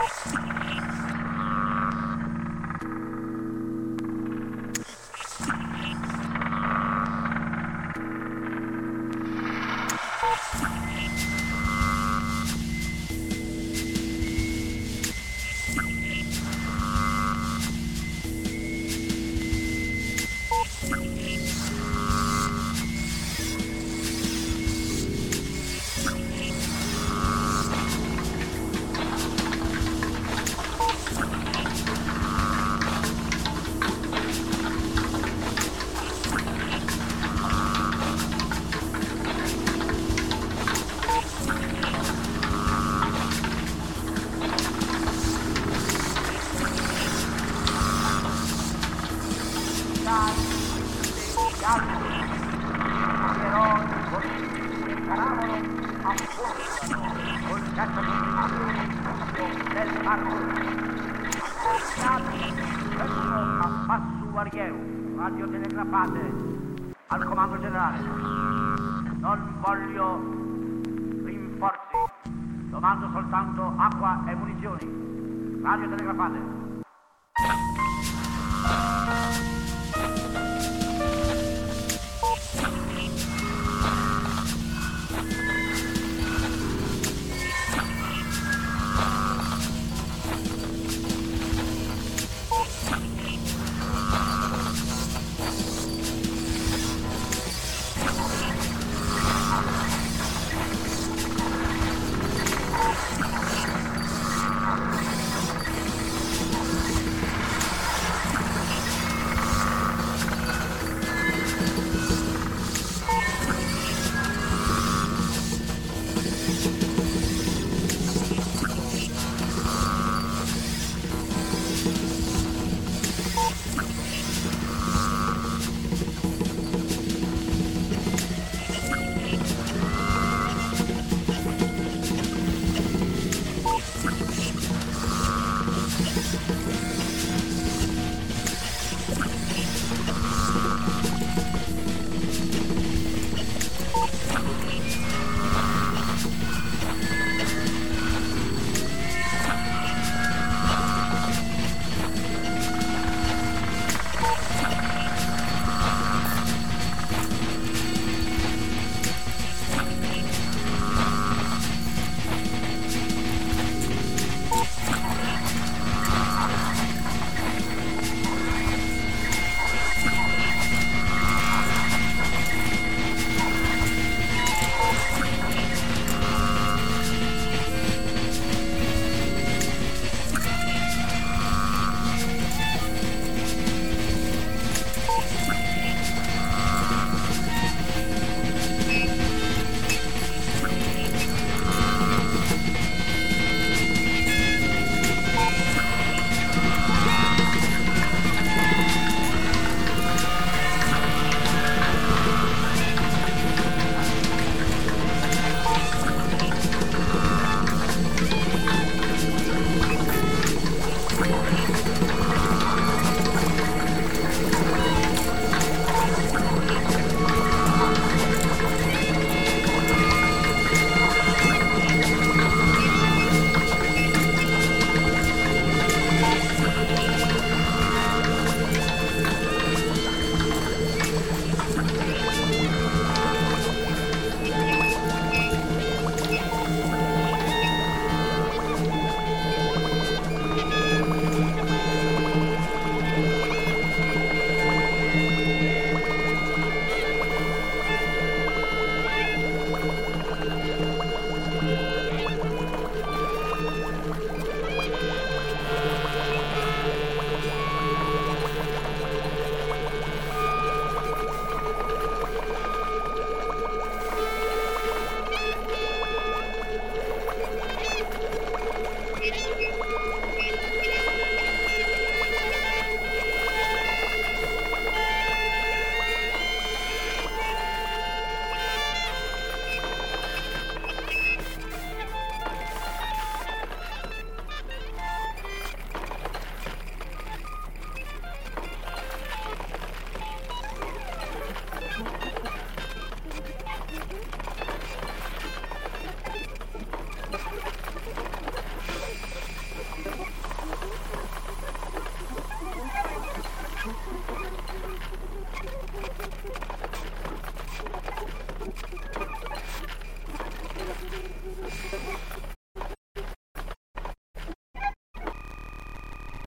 Oh, al comando generale. Non voglio rinforzi, domando soltanto acqua e munizioni. Radio telegrafate.